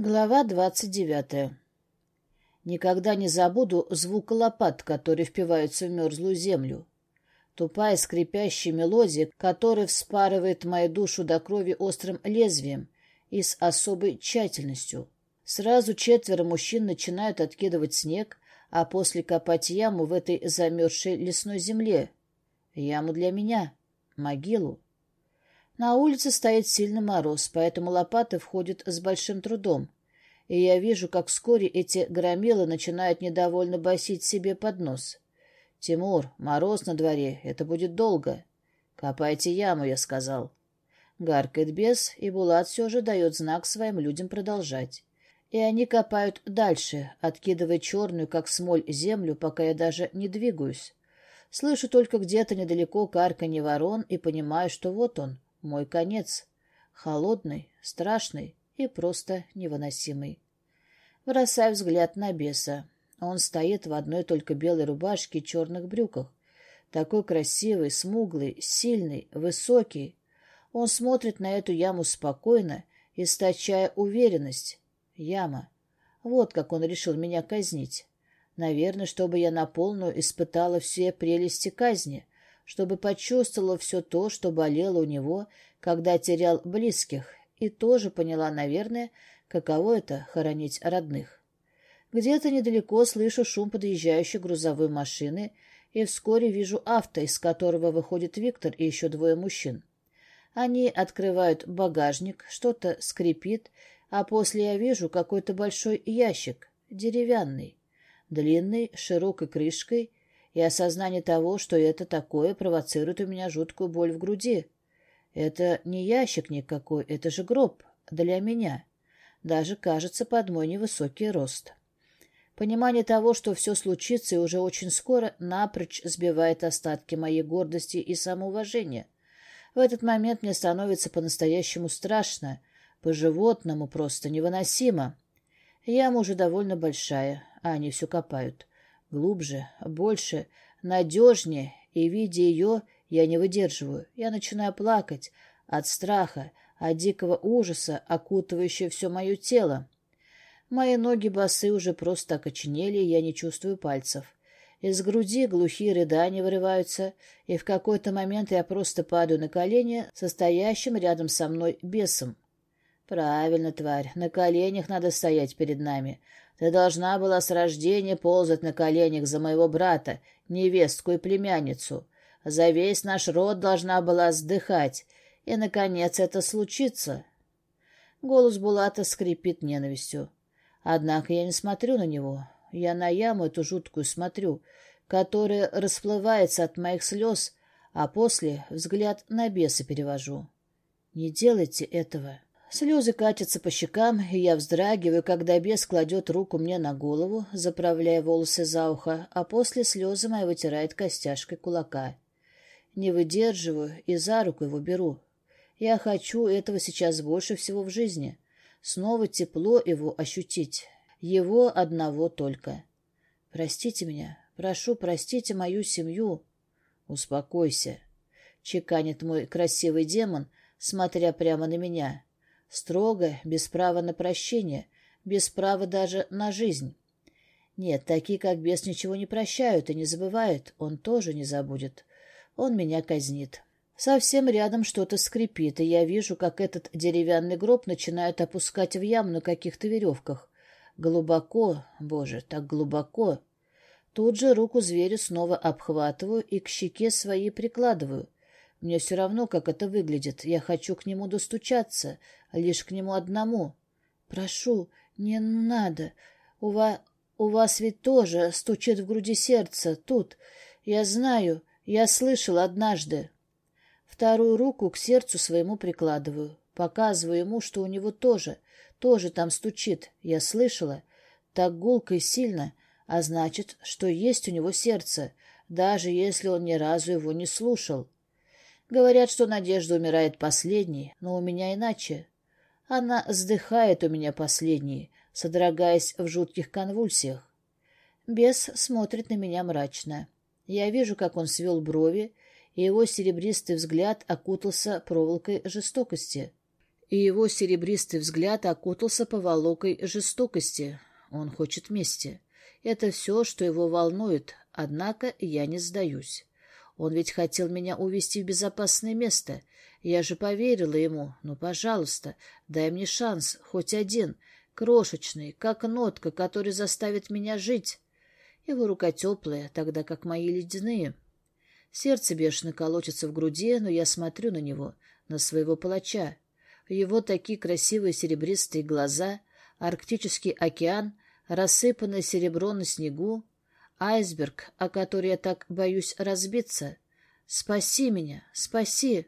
Глава двадцать девятая. Никогда не забуду звук лопат, которые впиваются в мерзлую землю. Тупая скрипящая мелодия, которая вспарывает мою душу до крови острым лезвием и с особой тщательностью. Сразу четверо мужчин начинают откидывать снег, а после копать яму в этой замерзшей лесной земле. Яму для меня. Могилу. На улице стоит сильный мороз, поэтому лопаты входят с большим трудом. И я вижу, как вскоре эти громилы начинают недовольно басить себе под нос. «Тимур, мороз на дворе, это будет долго». «Копайте яму», — я сказал. Гаркает бес, и Булат все же дает знак своим людям продолжать. И они копают дальше, откидывая черную, как смоль, землю, пока я даже не двигаюсь. Слышу только где-то недалеко карканье ворон и понимаю, что вот он, мой конец. Холодный, страшный и просто невыносимый. Бросаю взгляд на беса. Он стоит в одной только белой рубашке и черных брюках. Такой красивый, смуглый, сильный, высокий. Он смотрит на эту яму спокойно, источая уверенность. Яма. Вот как он решил меня казнить. Наверное, чтобы я на полную испытала все прелести казни, чтобы почувствовала все то, что болело у него, когда терял близких, и тоже поняла, наверное, каково это — хоронить родных. Где-то недалеко слышу шум подъезжающей грузовой машины, и вскоре вижу авто, из которого выходит Виктор и еще двое мужчин. Они открывают багажник, что-то скрипит, а после я вижу какой-то большой ящик, деревянный, длинный, широкой крышкой и осознание того, что это такое, провоцирует у меня жуткую боль в груди. Это не ящик никакой, это же гроб для меня. Даже, кажется, под мой невысокий рост. Понимание того, что все случится и уже очень скоро, напрочь сбивает остатки моей гордости и самоуважения. В этот момент мне становится по-настоящему страшно, по-животному просто невыносимо. Яма уже довольно большая, а они все копают. Глубже, больше, надежнее, и, видя ее, я не выдерживаю. Я начинаю плакать от страха, от дикого ужаса, окутывающего все мое тело. Мои ноги босы уже просто окоченели, я не чувствую пальцев. Из груди глухие рыдания вырываются, и в какой-то момент я просто падаю на колени состоящим рядом со мной бесом. Правильно, тварь, на коленях надо стоять перед нами, ты должна была с рождения ползать на коленях за моего брата, невестку и племянницу. За весь наш род должна была сдыхать, и, наконец, это случится. Голос Булата скрипит ненавистью. Однако я не смотрю на него. Я на яму эту жуткую смотрю, которая расплывается от моих слез, а после взгляд на беса перевожу. Не делайте этого. Слезы катятся по щекам, и я вздрагиваю, когда бес кладет руку мне на голову, заправляя волосы за ухо, а после слезы мои вытирает костяшкой кулака. Не выдерживаю и за руку его беру. Я хочу этого сейчас больше всего в жизни. Снова тепло его ощутить. Его одного только. Простите меня. Прошу, простите мою семью. Успокойся. Чеканит мой красивый демон, смотря прямо на меня. Строго, без права на прощение, без права даже на жизнь. Нет, такие, как бес, ничего не прощают и не забывают. Он тоже не забудет. Он меня казнит. Совсем рядом что-то скрипит, и я вижу, как этот деревянный гроб начинают опускать в яму на каких-то веревках. Глубоко, боже, так глубоко. Тут же руку зверя снова обхватываю и к щеке своей прикладываю. Мне все равно, как это выглядит. Я хочу к нему достучаться, лишь к нему одному. Прошу, не надо. У, ва... у вас ведь тоже стучит в груди сердце. Тут. Я знаю, я слышал однажды. Вторую руку к сердцу своему прикладываю. Показываю ему, что у него тоже, тоже там стучит. Я слышала. Так гулко и сильно. А значит, что есть у него сердце, даже если он ни разу его не слушал. Говорят, что надежда умирает последней, но у меня иначе. Она вздыхает у меня последней, содрогаясь в жутких конвульсиях. Бес смотрит на меня мрачно. Я вижу, как он свел брови, и его серебристый взгляд окутался проволокой жестокости. и его серебристый взгляд окутался поволокой жестокости. Он хочет мести. Это все, что его волнует, однако я не сдаюсь. Он ведь хотел меня увести в безопасное место. Я же поверила ему. Ну, пожалуйста, дай мне шанс, хоть один, крошечный, как нотка, который заставит меня жить. Его рука теплая, тогда как мои ледяные. Сердце бешено колотится в груди, но я смотрю на него, на своего палача. Его такие красивые серебристые глаза, арктический океан, рассыпанное серебро на снегу, Айсберг, о который я так боюсь разбиться. Спаси меня, спаси.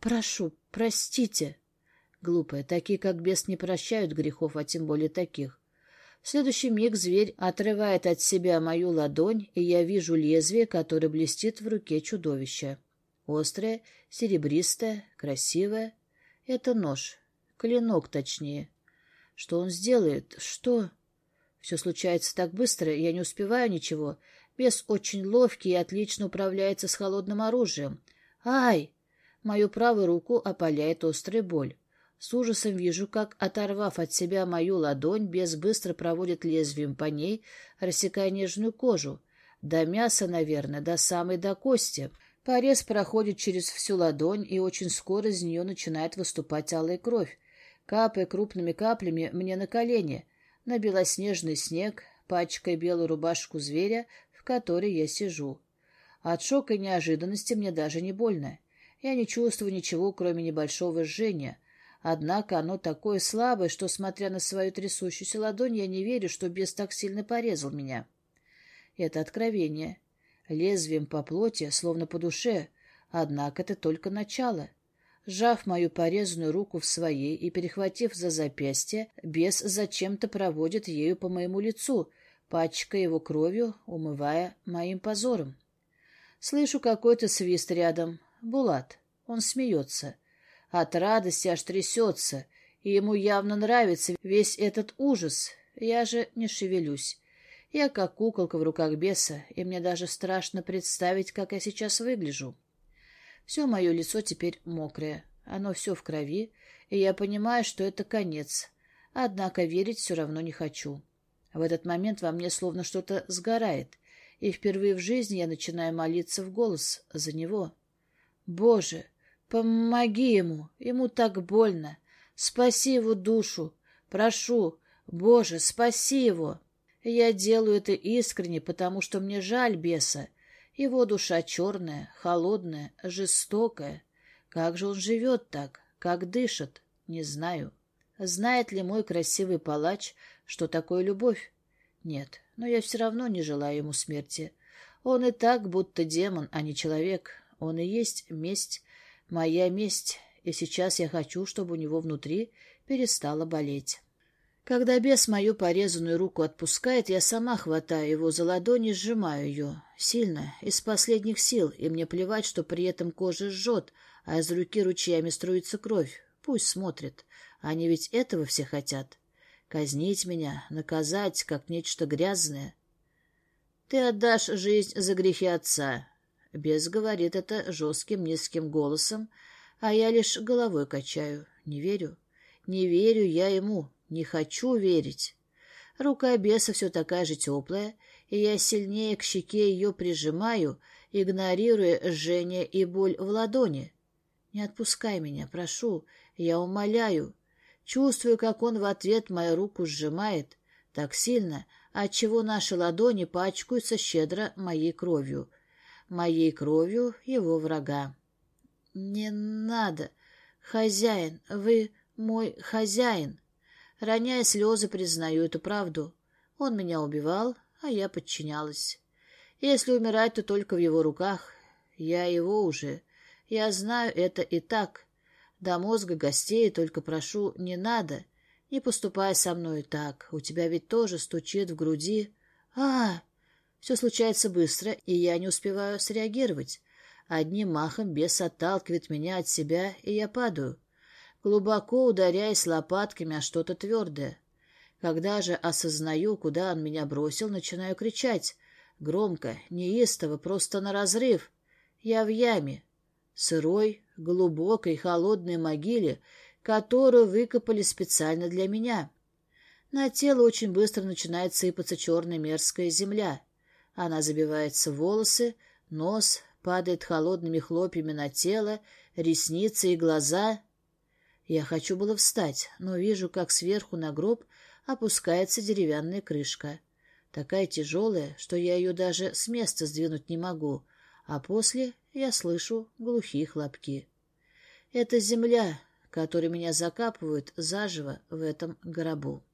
Прошу, простите. Глупая, такие, как бес, не прощают грехов, а тем более таких. В следующий миг зверь отрывает от себя мою ладонь, и я вижу лезвие, которое блестит в руке чудовища. Острое, серебристое, красивое. Это нож. Клинок, точнее. Что он сделает? Что? Все случается так быстро, я не успеваю ничего. Бес очень ловкий и отлично управляется с холодным оружием. Ай! Мою правую руку опаляет острая боль. С ужасом вижу, как, оторвав от себя мою ладонь, бес быстро проводит лезвием по ней, рассекая нежную кожу. До мяса, наверное, до самой до кости. Порез проходит через всю ладонь, и очень скоро из нее начинает выступать алая кровь, капая крупными каплями мне на колени — на белоснежный снег, пачкая белую рубашку зверя, в которой я сижу. От шока и неожиданности мне даже не больно. Я не чувствую ничего, кроме небольшого жжения. Однако оно такое слабое, что, смотря на свою трясущуюся ладонь, я не верю, что бес так сильно порезал меня. Это откровение. Лезвием по плоти, словно по душе. Однако это только начало. Сжав мою порезанную руку в своей и перехватив за запястье, бес зачем-то проводит ею по моему лицу, пачкая его кровью, умывая моим позором. Слышу какой-то свист рядом. Булат. Он смеется. От радости аж трясется, и ему явно нравится весь этот ужас. Я же не шевелюсь. Я как куколка в руках беса, и мне даже страшно представить, как я сейчас выгляжу. Все мое лицо теперь мокрое, оно все в крови, и я понимаю, что это конец. Однако верить все равно не хочу. В этот момент во мне словно что-то сгорает, и впервые в жизни я начинаю молиться в голос за него. «Боже, помоги ему, ему так больно. Спаси его душу. Прошу, Боже, спаси его!» Я делаю это искренне, потому что мне жаль беса, его душа черная, холодная, жестокая. Как же он живет так? Как дышит? Не знаю. Знает ли мой красивый палач, что такое любовь? Нет, но я все равно не желаю ему смерти. Он и так будто демон, а не человек. Он и есть месть, моя месть, и сейчас я хочу, чтобы у него внутри перестало болеть. Когда бес мою порезанную руку отпускает, я сама хватаю его за ладони и сжимаю ее. Сильно, из последних сил, и мне плевать, что при этом кожа жжет, а из руки ручьями струится кровь. Пусть смотрит. Они ведь этого все хотят. Казнить меня, наказать, как нечто грязное. Ты отдашь жизнь за грехи отца. Бес говорит это жестким низким голосом, а я лишь головой качаю. Не верю. Не верю я ему. Не хочу верить. Рука беса все такая же теплая, и я сильнее к щеке ее прижимаю, игнорируя жжение и боль в ладони. Не отпускай меня, прошу, я умоляю. Чувствую, как он в ответ мою руку сжимает так сильно, отчего наши ладони пачкаются щедро моей кровью. Моей кровью его врага. «Не надо! Хозяин, вы мой хозяин!» Роняя слезы, признаю эту правду. Он меня убивал, а я подчинялась. Если умирать, то только в его руках. Я его уже. Я знаю это и так. До мозга гостей только прошу, не надо. Не поступай со мной так. У тебя ведь тоже стучит в груди. А, все случается быстро, и я не успеваю среагировать. Одним махом бес отталкивает меня от себя, и я падаю глубоко ударяясь лопатками о что-то твердое. Когда же осознаю, куда он меня бросил, начинаю кричать. Громко, неистово, просто на разрыв. Я в яме. Сырой, глубокой, холодной могиле, которую выкопали специально для меня. На тело очень быстро начинает сыпаться черная мерзкая земля. Она забивается в волосы, нос, падает холодными хлопьями на тело, ресницы и глаза. Я хочу было встать, но вижу, как сверху на гроб опускается деревянная крышка. Такая тяжелая, что я ее даже с места сдвинуть не могу, а после я слышу глухие хлопки. Это земля, которой меня закапывают заживо в этом гробу.